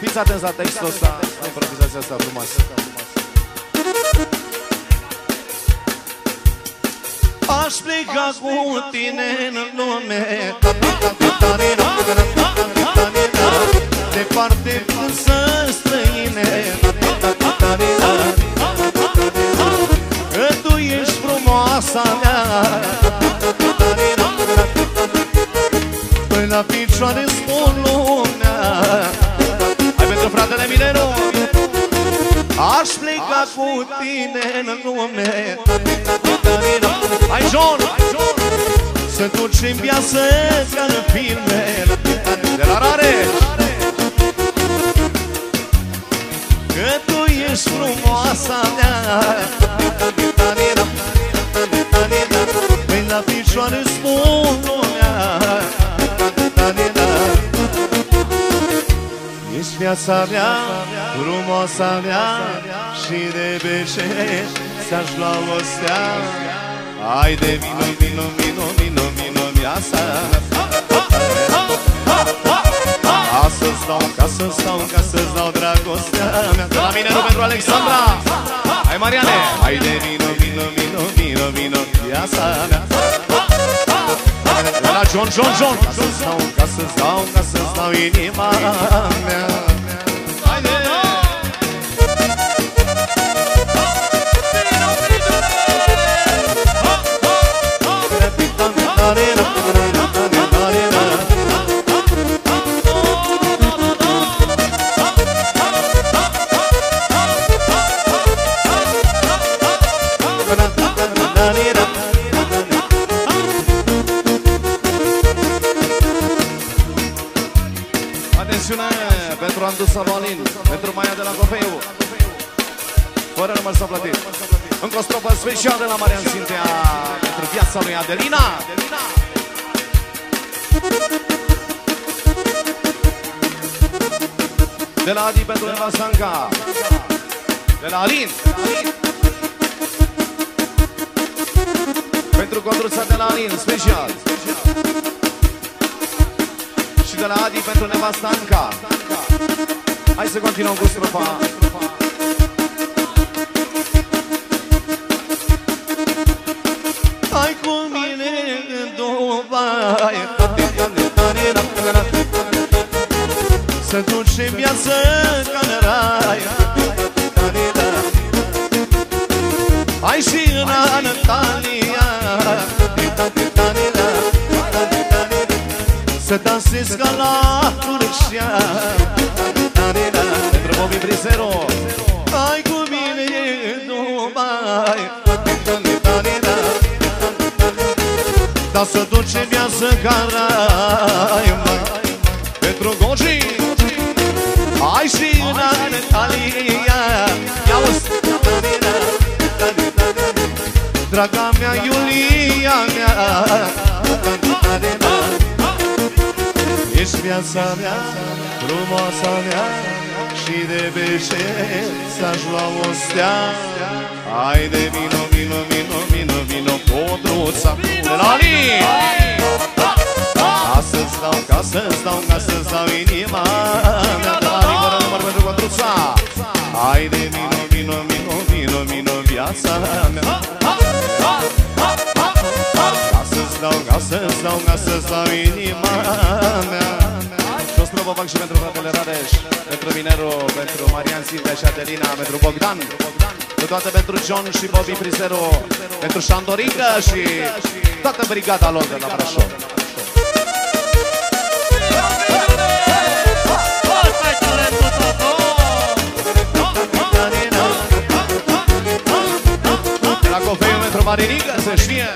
Fiți atenți la textul ăsta, la improvizația asta frumoasă. Aș pleca cu tine în lume. Departe însă străine. Că tu ești frumoasa mea. Până la picioare spun lumea Hai pentru fratele Mineru Aș pleca cu tine în lume. Hai John. Să ducem viață ca în filme. De la Rareș. Că tu ești frumoasa mea. Păi la picioare spun lumea Ești viața mea, frumoasa mea Și de bece să-aș lua o stea. Haide, vino, vino, vino, vino, vino, viața. Ca să stau, ca să stau, ca să-ți dau dragostea mea. De la mine, nu pentru Alexandra. Hai, Mariane. Haide, vino, vino, vino, vino, vino, viața mea. De la John, John, John. Ca să stau, ca să-ți dau, ca să-ți dau inima mea pentru Andu Salvalin, pentru Maia de la Cofeu. Fără număr s-a plătit. Încă o strofă specială de la Marian Sintea pentru viața lui Adelina. De la Adi pentru Eva Sanca. De la Alin. Pentru Codruța de la Alin, special. Și de la Adi pentru nevasta Anca. Hai să continuăm cu strofa. Hai cu mine în Dubai. Să ducem viață ca în rai. Hai și în Antalya Să dansez ca la Turcia Pentru Bobby Brizero Hai cu mine în Dubai Dar să duce viață ca rai mă. Pentru Goji. Hai și în Antalya Ia uzi Draga mea, Iulia mea. Ești viața mea, frumoasa mea Și de beșe să-aș lua o stea. Haide, vino, vino, vino, vino, vino Codruța de la Ali Ca să-ți dau, ca să-ți dau, ca să-ți dau inima mea. De la Ali, fără număr pentru Codruța Haide, vino, vino, vino, vino, vino, viața mea. Ca să-ți dau, ca să-ți dau, ca să-ți dau inima mea Și o strofă fac și pentru fratele Radeș Pentru Mineru, pentru Marian Silvia și Adelina Pentru Bogdan Cu toate pentru John și Bobby Frizero Pentru Șandorica și toată brigada lor de la Brașov. La cofeiul pentru Marinică, să știe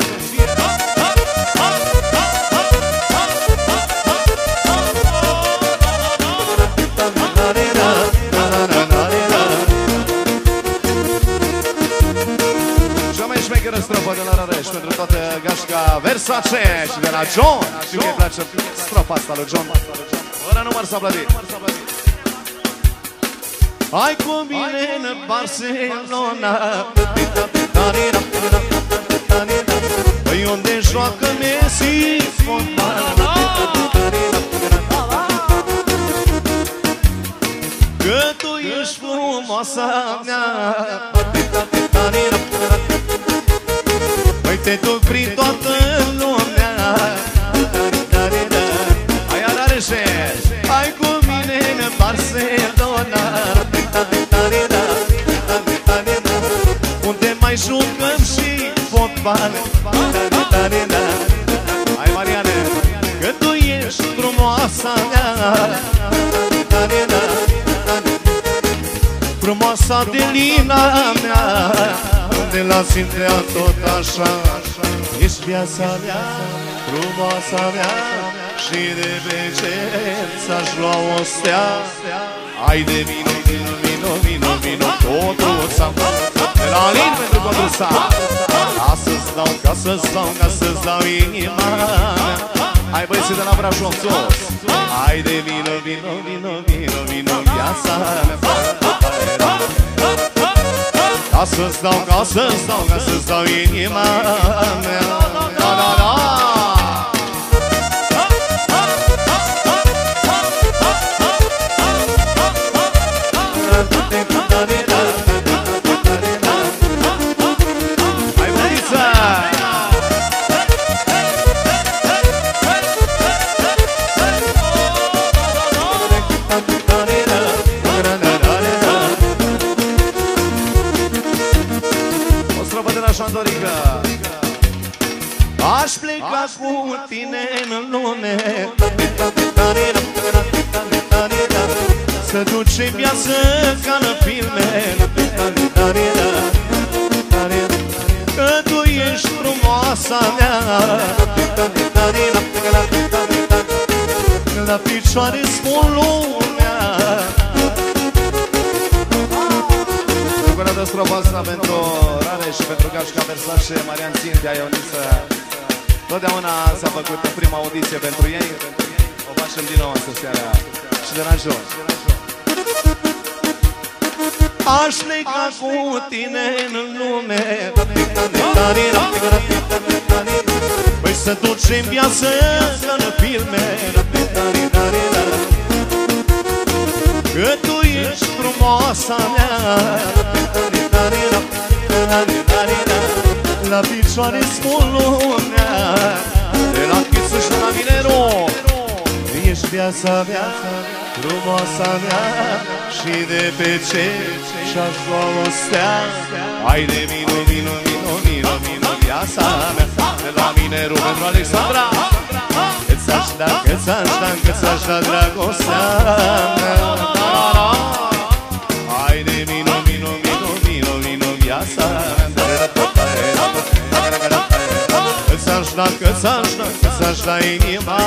gașca Versace Și de la John. Și că îi place strofa asta lui John. Fără număr s-a plătit Hai cu mine în Barcelona. Păi unde joacă Messi? Fontana Că tu ești frumoasa mea. Păi te duc prin toată lumea. Hai Arareșe, hai cu mine în Barcelona. Unde mai jucăm și fotbal? Hai Mariane, că tu ești frumoasa mea. Frumoasa de lina mea De la Sintea tot așa. Ești viața mea, frumoasa mea Și de pe cer ți-aș lua o stea. Hai de vino, vino, vino, vino, vino Totul s-a De la Alin pentru totul s-a Ca să-ți dau, ca să-ți dau, ca să-ți dau inima. Mea Hai băieții de la Brașov, sus Hai de vino, vino, vino, vino, vino Viața mea Ca să-ți dau, ca să-ți dau, ca să-ți dau inima mea. Da, da, da. Hai, Să duce viață ca în filme. Că tu ești frumoasa mea. La picioare spun lumea. Bucurată strofa asta pentru Rareș și pentru Gașca Versace, Marian Țintea, Ioniță. Totdeauna s-a făcut prima audiție pentru ei. O facem din nou astă seara Și de la jos Aș lega cu tine în lume. Păi să ducem viață ca în filme. Că tu ești frumoasa mea. La picioare spun lumea. De la Chisu și la Minero Ești viața mea, frumoasa mea Și de pe ce și-aș lua o stea. Hai de vino, vino, vino, vino, vino Viața mea De la Mineru pentru Alexandra. Că ți-aș da, că ți-aș da, că ți-aș da dragostea mea. Hai de vino, vino, vino, vino, vino Viața mea. Că ți-aș da, că ți-aș da, că ți-aș da inima